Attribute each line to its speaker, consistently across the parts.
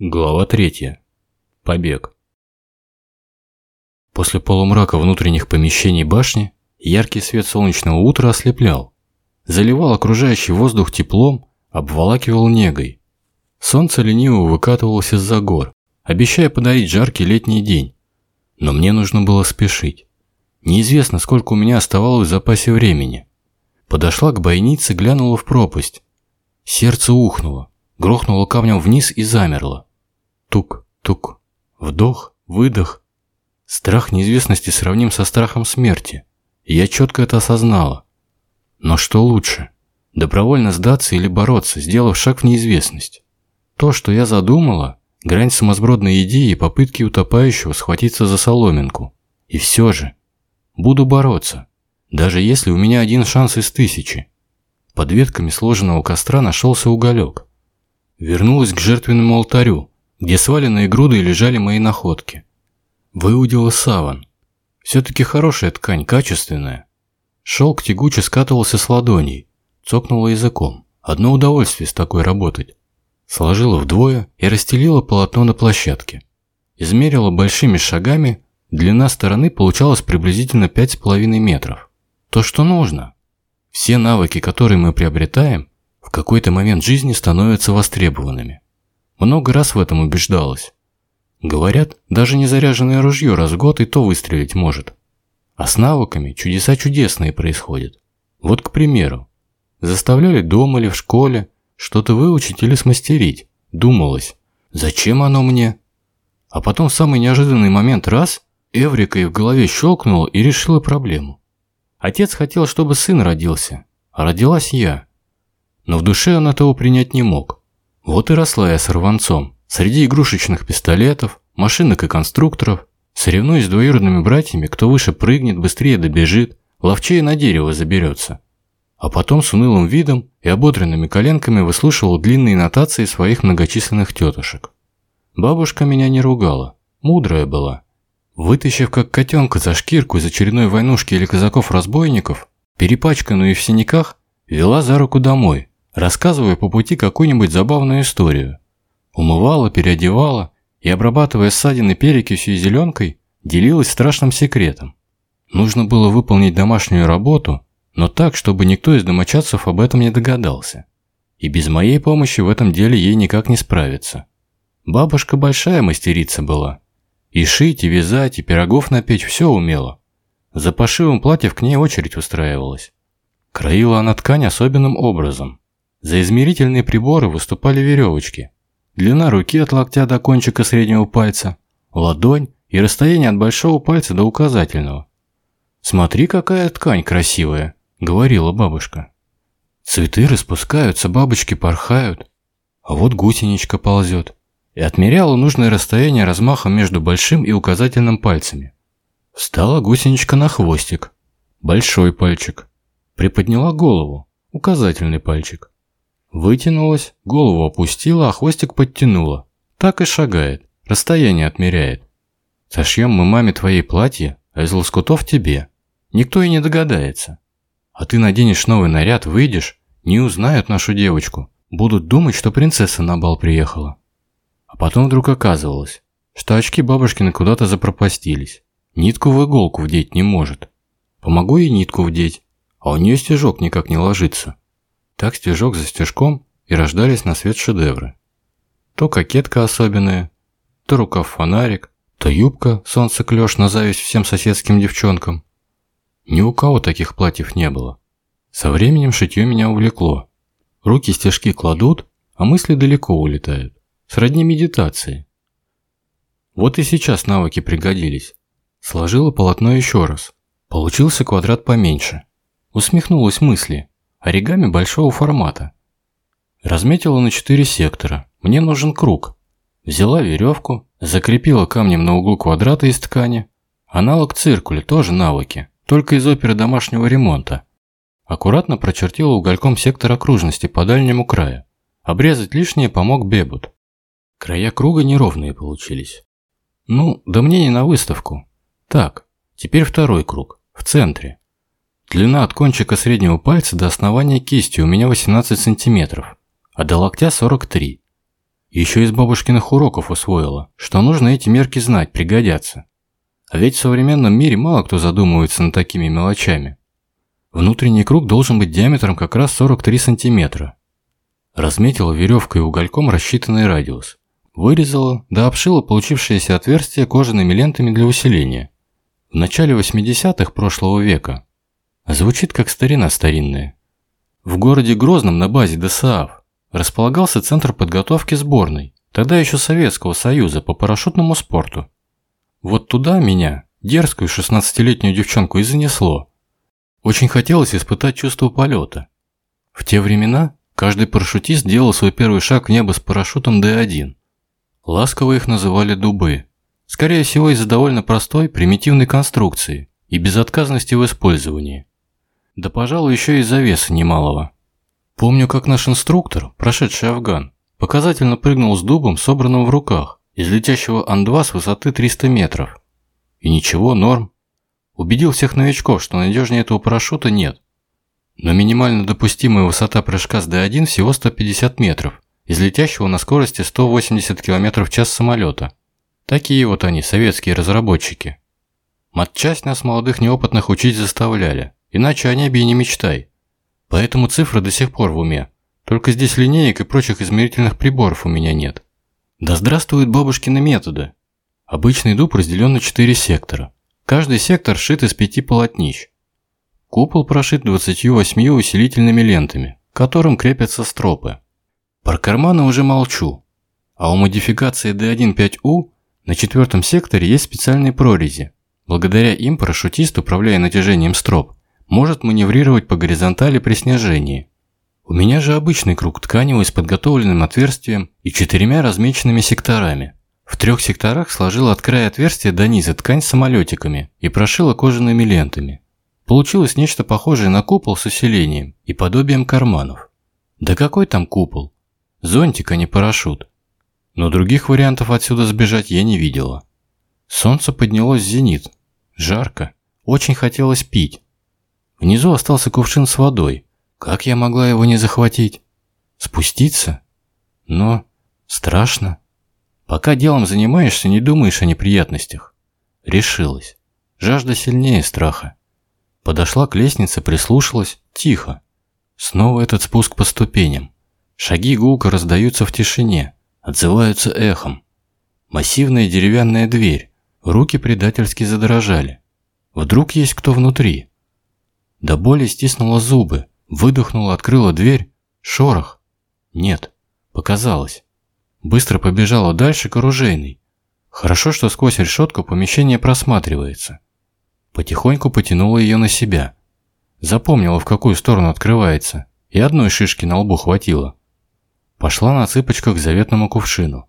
Speaker 1: Глава третья. Побег. После полумрака внутренних помещений башни яркий свет солнечного утра ослеплял, заливал окружающий воздух теплом, обволакивал негой. Солнце лениво выкатывалось из-за гор, обещая подарить жаркий летний день. Но мне нужно было спешить. Неизвестно, сколько у меня оставалось в запасе времени. Подошла к бойнице, глянула в пропасть. Сердце ухнуло, грохнуло камнем вниз и замерло. Тук-тук. Вдох, выдох. Страх неизвестности сравним со страхом смерти. Я четко это осознала. Но что лучше? Добровольно сдаться или бороться, сделав шаг в неизвестность? То, что я задумала, грань самосбродной идеи и попытки утопающего схватиться за соломинку. И все же, буду бороться, даже если у меня один шанс из тысячи. Под ветками сложенного костра нашелся уголек. Вернулась к жертвенному алтарю, где сваленные груды лежали мои находки. Выудила саван. Все-таки хорошая ткань, качественная. Шелк тягуче скатывался с ладоней, цокнула языком. Одно удовольствие с такой работать. Сложила вдвое и расстелила полотно на площадке. Измерила большими шагами, длина стороны получалась приблизительно 5,5 метров. То, что нужно. Все навыки, которые мы приобретаем, в какой-то момент жизни становятся востребованными. Много раз в этом убеждалась. Говорят, даже незаряженное ружье раз в год и то выстрелить может. А с навыками чудеса чудесные происходят. Вот, к примеру, заставляли дома или в школе что-то выучить или смастерить. Думалось, зачем оно мне? А потом в самый неожиданный момент раз, Эврика и в голове щелкнула и решила проблему. Отец хотел, чтобы сын родился, а родилась я. Но в душе он этого принять не мог. Вот и росла я сорванцом. Среди игрушечных пистолетов, машинок и конструкторов, соревнуясь с двоюродными братьями, кто выше прыгнет, быстрее добежит, ловчее на дерево заберется. А потом с унылым видом и ободренными коленками выслушивал длинные нотации своих многочисленных тетушек. Бабушка меня не ругала, мудрая была. Вытащив как котенка за шкирку из очередной войнушки или казаков-разбойников, перепачканную и в синяках, вела за руку домой, рассказывая по пути какую-нибудь забавную историю. Умывала, переодевала и, обрабатывая ссадины перекисью и зеленкой, делилась страшным секретом. Нужно было выполнить домашнюю работу, но так, чтобы никто из домочадцев об этом не догадался. И без моей помощи в этом деле ей никак не справиться. Бабушка большая мастерица была. И шить, и вязать, и пирогов напечь все умела. За пошивом платьев к ней очередь устраивалась. Краила она ткань особенным образом. За измерительные приборы выступали веревочки. Длина руки от локтя до кончика среднего пальца, ладонь и расстояние от большого пальца до указательного. «Смотри, какая ткань красивая», — говорила бабушка. «Цветы распускаются, бабочки порхают, а вот гусеничка ползет». И отмеряла нужное расстояние размахом между большим и указательным пальцами. Встала гусеничка на хвостик, большой пальчик. Приподняла голову, указательный пальчик. Вытянулась, голову опустила, а хвостик подтянула. Так и шагает, расстояние отмеряет. Сошьем мы маме твоей платье, а из лоскутов тебе. Никто и не догадается. А ты наденешь новый наряд, выйдешь, не узнают нашу девочку. Будут думать, что принцесса на бал приехала. А потом вдруг оказывалось, что очки бабушкины куда-то запропастились. Нитку в иголку вдеть не может. Помогу ей нитку вдеть, а у нее стежок никак не ложится. Так стежок за стежком и рождались на свет шедевры. То кокетка особенная, то рукав-фонарик, то юбка солнце-клёш на зависть всем соседским девчонкам. Ни у кого таких платьев не было. Со временем шитье меня увлекло. Руки стежки кладут, а мысли далеко улетают. Сродни медитации. Вот и сейчас навыки пригодились. Сложила полотно еще раз. Получился квадрат поменьше. Усмехнулась мысли. Оригами большого формата. Разметила на четыре сектора. Мне нужен круг. Взяла веревку, закрепила камнем на углу квадрата из ткани. Аналог циркуля, тоже навыки, только из оперы домашнего ремонта. Аккуратно прочертила угольком сектор окружности по дальнему краю. Обрезать лишнее помог Бебут. Края круга неровные получились. Ну, да мне не на выставку. Так, теперь второй круг, в центре. Длина от кончика среднего пальца до основания кисти у меня 18 сантиметров, а до локтя 43. Еще из бабушкиных уроков усвоила, что нужно эти мерки знать, пригодятся. А ведь в современном мире мало кто задумывается над такими мелочами. Внутренний круг должен быть диаметром как раз 43 сантиметра. Разметила веревкой и угольком рассчитанный радиус. Вырезала, да обшила получившееся отверстие кожаными лентами для усиления. В начале 80-х прошлого века. Звучит как старина старинная. В городе Грозном на базе ДСАФ располагался центр подготовки сборной, тогда еще Советского Союза по парашютному спорту. Вот туда меня, дерзкую 16-летнюю девчонку, и занесло. Очень хотелось испытать чувство полета. В те времена каждый парашютист делал свой первый шаг в небо с парашютом Д-1. Ласково их называли «дубы». Скорее всего, из-за довольно простой, примитивной конструкции и безотказности в использовании. Да, пожалуй, еще и из-за веса немалого. Помню, как наш инструктор, прошедший Афган, показательно прыгнул с дубом, собранным в руках, из летящего Ан-2 с высоты 300 метров. И ничего, норм. Убедил всех новичков, что надежнее этого парашюта нет. Но минимально допустимая высота прыжка с Д-1 всего 150 метров, из летящего на скорости 180 км в час самолета. Такие вот они, советские разработчики. Матчасть нас, молодых неопытных, учить заставляли, иначе о небе и не мечтай. Поэтому цифры до сих пор в уме. Только здесь линеек и прочих измерительных приборов у меня нет. Да здравствуют бабушкины методы. Обычный дуб разделен на 4 сектора. Каждый сектор шит из пяти полотнищ. Купол прошит 28 усилительными лентами, к которым крепятся стропы. Про карманы уже молчу. А у модификации D15U на четвертом секторе есть специальные прорези. Благодаря им парашютист, управляя натяжением строп, может маневрировать по горизонтали при снижении. У меня же обычный круг тканевый с подготовленным отверстием и четырьмя размеченными секторами. В трех секторах сложила от края отверстия до низа ткань самолетиками и прошила кожаными лентами. Получилось нечто похожее на купол с усилением и подобием карманов. Да какой там купол? Зонтик, а не парашют. Но других вариантов отсюда сбежать я не видела. Солнце поднялось в зенит. Жарко. Очень хотелось пить. Внизу остался кувшин с водой. Как я могла его не захватить? Спуститься? Но страшно. Пока делом занимаешься, не думаешь о неприятностях. Решилась. Жажда сильнее страха. Подошла к лестнице, прислушалась. Тихо. Снова этот спуск по ступеням. Шаги гулко раздаются в тишине, отзываются эхом. Массивная деревянная дверь, руки предательски задрожали. Вдруг есть кто внутри? До боли стиснула зубы, выдохнула, открыла дверь. Шорох. Нет, показалось. Быстро побежала дальше к оружейной. Хорошо, что сквозь решетку помещение просматривается. Потихоньку потянула ее на себя. Запомнила, в какую сторону открывается, и одной шишки на лбу хватило. Пошла на цыпочках к заветному кувшину.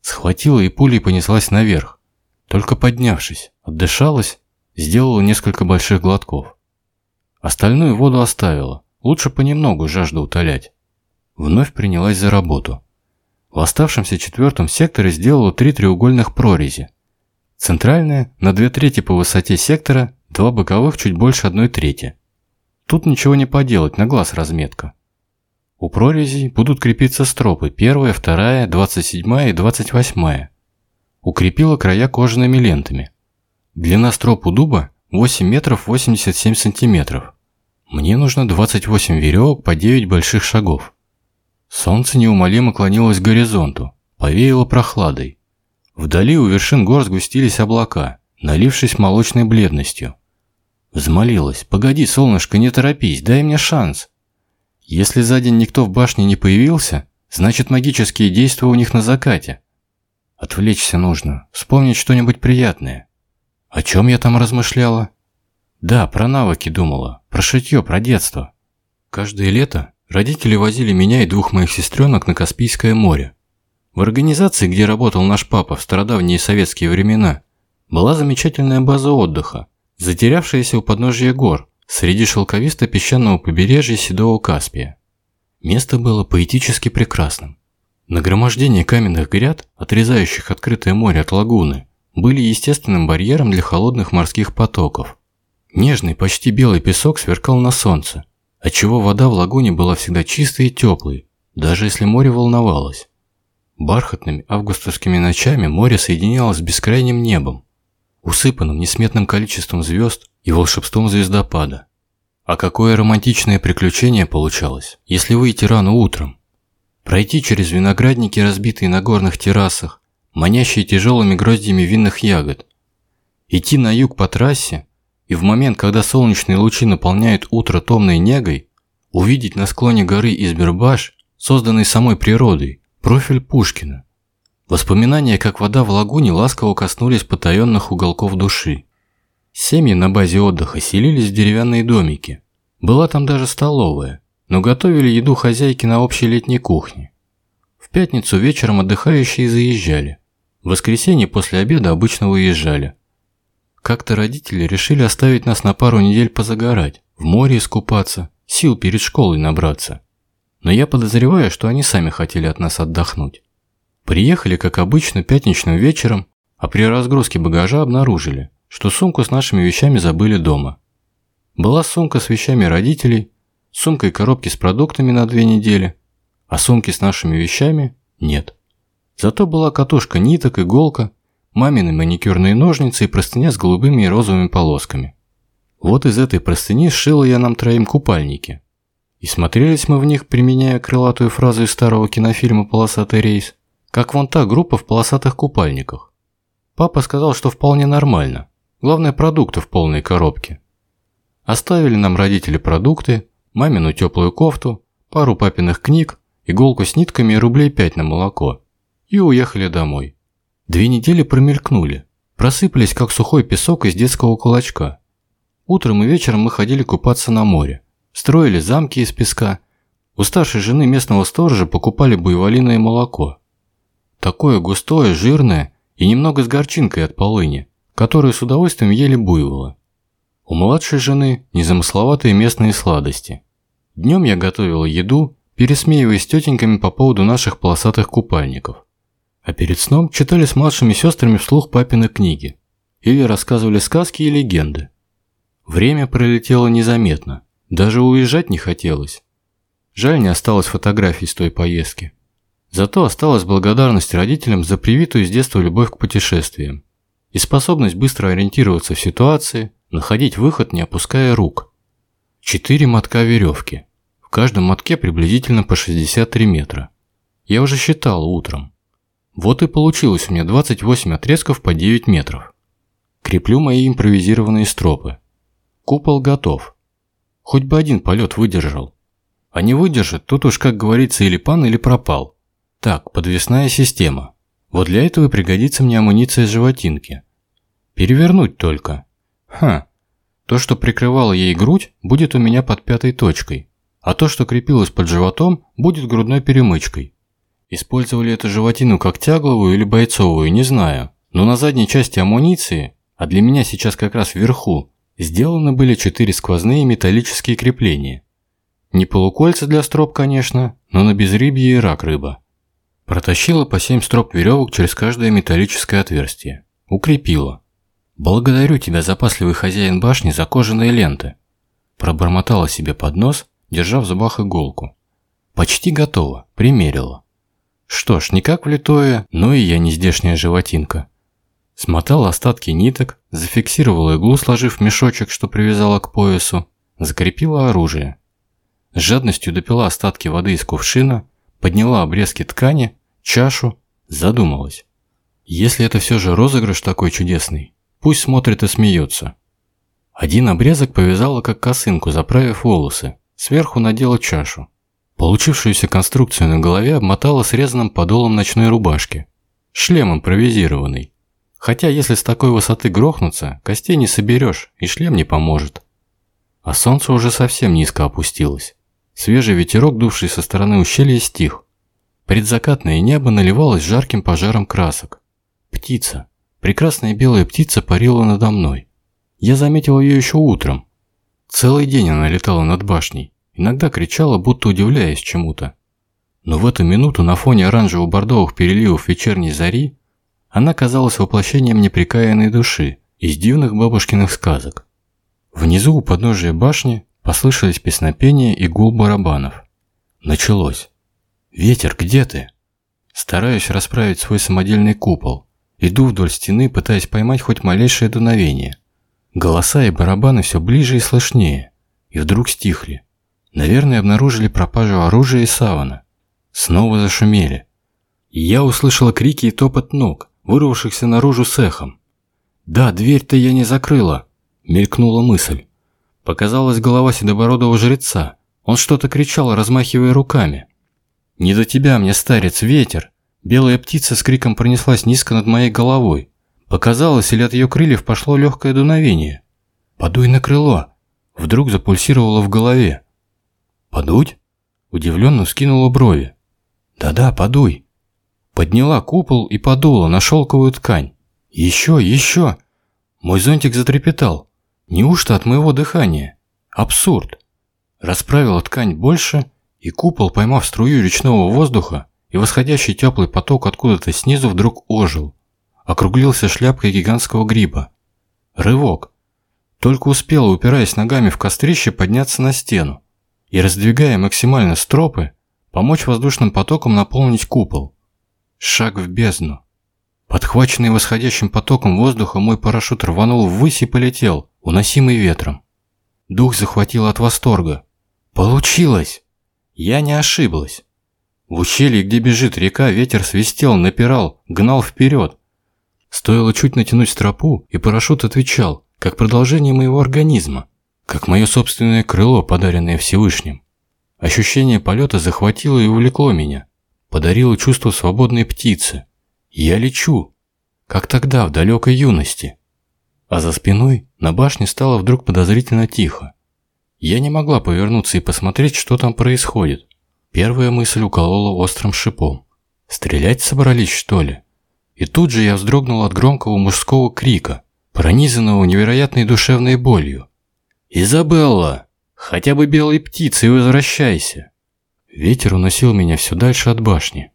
Speaker 1: Схватила и пулей понеслась наверх. Только поднявшись, отдышалась, сделала несколько больших глотков. Остальную воду оставила, лучше понемногу жажду утолять. Вновь принялась за работу. В оставшемся четвертом секторе сделала три треугольных прорези. Центральная на две трети по высоте сектора, два боковых чуть больше одной трети. Тут ничего не поделать, на глаз разметка. У прорезей будут крепиться стропы первая, вторая, двадцать седьмая и двадцать восьмая. Укрепила края кожаными лентами. Длина строп у дуба 8 метров 87 сантиметров. Мне нужно 28 веревок по 9 больших шагов. Солнце неумолимо клонилось к горизонту, повеяло прохладой. Вдали у вершин гор сгустились облака, налившись молочной бледностью. Взмолилась, погоди, солнышко, не торопись, дай мне шанс. Если за день никто в башне не появился, значит магические действия у них на закате. Отвлечься нужно, вспомнить что-нибудь приятное. О чем я там размышляла? Да, про навыки думала, про шитье, про детство. Каждое лето родители возили меня и двух моих сестренок на Каспийское море. В организации, где работал наш папа в стародавние советские времена, была замечательная база отдыха, затерявшаяся у подножия гор, среди шелковисто-песчаного побережья Седого Каспия. Место было поэтически прекрасным. Нагромождение каменных гряд, отрезающих открытое море от лагуны, были естественным барьером для холодных морских потоков. Нежный, почти белый песок сверкал на солнце, отчего вода в лагуне была всегда чистой и теплой, даже если море волновалось. Бархатными августовскими ночами море соединялось с бескрайним небом, усыпанным несметным количеством звезд и волшебством звездопада. А какое романтичное приключение получалось, если выйти рано утром. Пройти через виноградники, разбитые на горных террасах, манящие тяжелыми гроздьями винных ягод. Идти на юг по трассе, и в момент, когда солнечные лучи наполняют утро томной негой, увидеть на склоне горы Избербаш, созданный самой природой, профиль Пушкина. Воспоминания, как вода в лагуне, ласково коснулись потаенных уголков души. Семьи на базе отдыха селились в деревянные домики. Была там даже столовая, но готовили еду хозяйки на общей летней кухне. Пятницу вечером отдыхающие заезжали. В воскресенье после обеда обычно уезжали. Как-то родители решили оставить нас на пару недель позагорать, в море искупаться, сил перед школой набраться. Но я подозреваю, что они сами хотели от нас отдохнуть. Приехали, как обычно, пятничным вечером, а при разгрузке багажа обнаружили – что сумку с нашими вещами забыли дома. Была сумка с вещами родителей, сумка и коробки с продуктами на две недели, а сумки с нашими вещами нет. Зато была катушка ниток, иголка, мамины маникюрные ножницы и простыня с голубыми и розовыми полосками. Вот из этой простыни сшила я нам троим купальники. И смотрелись мы в них, применяя крылатую фразу из старого кинофильма «Полосатый рейс», как вон та группа в полосатых купальниках. Папа сказал, что вполне нормально. Главное, продукты в полной коробке. Оставили нам родители продукты, мамину теплую кофту, пару папиных книг, иголку с нитками и рублей пять на молоко. И уехали домой. Две недели промелькнули. Просыпались, как сухой песок из детского кулачка. Утром и вечером мы ходили купаться на море. Строили замки из песка. У старшей жены местного сторожа покупали буйволиное молоко. Такое густое, жирное и немного с горчинкой от полыни которые с удовольствием ели буйвола. У младшей жены незамысловатые местные сладости. Днем я готовила еду, пересмеиваясь с тетеньками по поводу наших полосатых купальников. А перед сном читали с младшими сестрами вслух папины книги. Или рассказывали сказки и легенды. Время пролетело незаметно. Даже уезжать не хотелось. Жаль, не осталось фотографий с той поездки. Зато осталась благодарность родителям за привитую с детства любовь к путешествиям и способность быстро ориентироваться в ситуации, находить выход, не опуская рук. Четыре мотка веревки. В каждом мотке приблизительно по 63 метра. Я уже считал утром. Вот и получилось у меня 28 отрезков по 9 метров. Креплю мои импровизированные стропы. Купол готов. Хоть бы один полет выдержал. А не выдержит, тут уж, как говорится, или пан, или пропал. Так, подвесная система. Вот для этого пригодится мне амуниция животинки. Перевернуть только. Ха. То, что прикрывало ей грудь, будет у меня под пятой точкой. А то, что крепилось под животом, будет грудной перемычкой. Использовали эту животину как тягловую или бойцовую, не знаю. Но на задней части амуниции, а для меня сейчас как раз вверху, сделаны были четыре сквозные металлические крепления. Не полукольца для строп, конечно, но на безрыбье и рак рыба. Протащила по семь строп веревок через каждое металлическое отверстие. Укрепила. «Благодарю тебя, запасливый хозяин башни, за кожаные ленты». Пробормотала себе под нос, держа в зубах иголку. «Почти готово. Примерила». Что ж, не как влитое, но и я не здешняя животинка. Смотала остатки ниток, зафиксировала иглу, сложив мешочек, что привязала к поясу, закрепила оружие. С жадностью допила остатки воды из кувшина, подняла обрезки ткани чашу, задумалась. Если это все же розыгрыш такой чудесный, пусть смотрит и смеется. Один обрезок повязала как косынку, заправив волосы, сверху надела чашу. Получившуюся конструкцию на голове обмотала срезанным подолом ночной рубашки. Шлем импровизированный. Хотя если с такой высоты грохнуться, костей не соберешь, и шлем не поможет. А солнце уже совсем низко опустилось. Свежий ветерок, дувший со стороны ущелья, стих. Предзакатное небо наливалось жарким пожаром красок. Птица. Прекрасная белая птица парила надо мной. Я заметил ее еще утром. Целый день она летала над башней. Иногда кричала, будто удивляясь чему-то. Но в эту минуту на фоне оранжево-бордовых переливов вечерней зари она казалась воплощением неприкаянной души из дивных бабушкиных сказок. Внизу у подножия башни послышались песнопения и гул барабанов. Началось. «Ветер, где ты?» Стараюсь расправить свой самодельный купол. Иду вдоль стены, пытаясь поймать хоть малейшее дуновение. Голоса и барабаны все ближе и слышнее. И вдруг стихли. Наверное, обнаружили пропажу оружия и савана. Снова зашумели. И я услышала крики и топот ног, вырвавшихся наружу с эхом. «Да, дверь-то я не закрыла», – мелькнула мысль. Показалась голова седобородого жреца. Он что-то кричал, размахивая руками. «Не до тебя мне, старец, ветер!» Белая птица с криком пронеслась низко над моей головой. Показалось, или от ее крыльев пошло легкое дуновение. «Подуй на крыло!» Вдруг запульсировало в голове. «Подуть?» Удивленно скинула брови. «Да-да, подуй!» Подняла купол и подула на шелковую ткань. «Еще, еще!» Мой зонтик затрепетал. Неужто от моего дыхания? Абсурд. Расправила ткань больше, и купол, поймав струю речного воздуха, и восходящий теплый поток откуда-то снизу вдруг ожил. Округлился шляпкой гигантского гриба. Рывок. Только успела, упираясь ногами в кострище, подняться на стену и, раздвигая максимально стропы, помочь воздушным потоком наполнить купол. Шаг в бездну. Подхваченный восходящим потоком воздуха, мой парашют рванул ввысь и полетел, уносимый ветром. Дух захватил от восторга. Получилось! Я не ошиблась. В ущелье, где бежит река, ветер свистел, напирал, гнал вперед. Стоило чуть натянуть стропу, и парашют отвечал, как продолжение моего организма, как мое собственное крыло, подаренное Всевышним. Ощущение полета захватило и увлекло меня, подарило чувство свободной птицы. Я лечу, как тогда, в далекой юности. А за спиной на башне стало вдруг подозрительно тихо. Я не могла повернуться и посмотреть, что там происходит. Первая мысль уколола острым шипом. Стрелять собрались, что ли? И тут же я вздрогнул от громкого мужского крика, пронизанного невероятной душевной болью. «Изабелла! Хотя бы белой птицей возвращайся!» Ветер уносил меня все дальше от башни.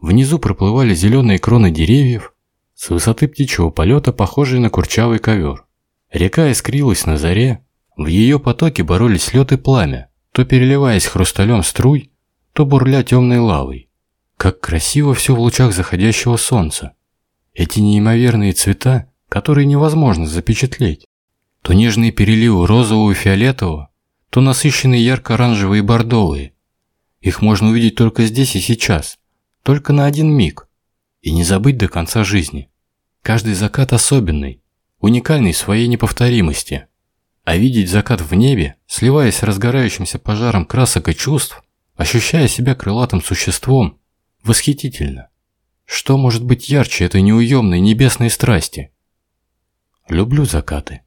Speaker 1: Внизу проплывали зеленые кроны деревьев, с высоты птичьего полета похожие на курчавый ковер. Река искрилась на заре, в ее потоке боролись лед и пламя, то переливаясь хрусталем струй, то бурля темной лавой. Как красиво все в лучах заходящего солнца. Эти неимоверные цвета, которые невозможно запечатлеть. То нежные переливы розового и фиолетового, то насыщенные ярко-оранжевые и бордовые. Их можно увидеть только здесь и сейчас, только на один миг, и не забыть до конца жизни. Каждый закат особенный, уникальный своей неповторимости. А видеть закат в небе, сливаясь с разгорающимся пожаром красок и чувств, ощущая себя крылатым существом, восхитительно. Что может быть ярче этой неуемной небесной страсти? Люблю закаты.